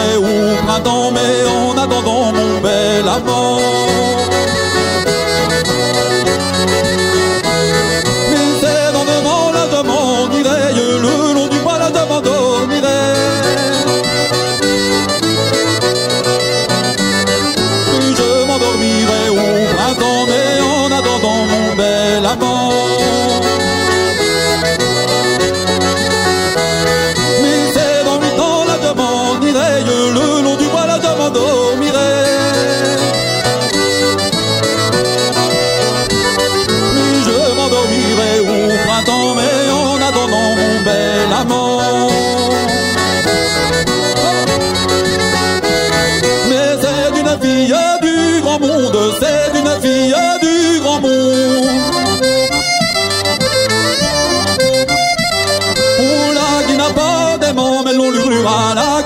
mai ou printemps, mais en attendant mon bel amant. c'est le long du bois la demande, je m'endormirai au printemps, mais en attendant mon bel amant.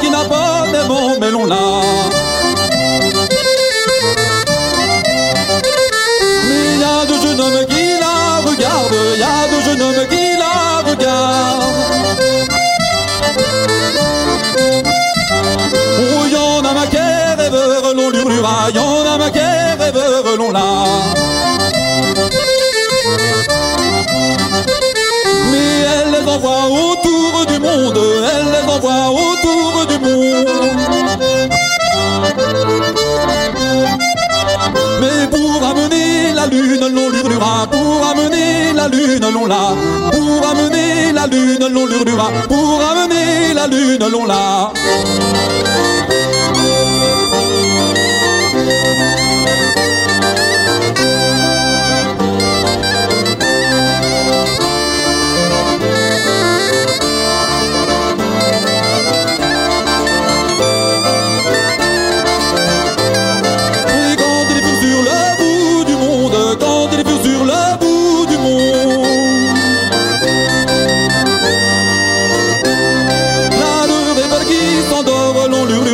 Qui n'a pas de bon, mais l'on a. Mais il y a deux jeunes hommes qui la regardent, il y a deux jeunes hommes qui la regardent. Oh, y'en a ma guerre et l'on l'on l'a. Pour amener la lune, l'on lurlura. Pour amener la lune, l'on l'a.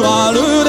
Sur un lieu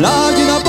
large enough